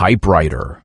typewriter.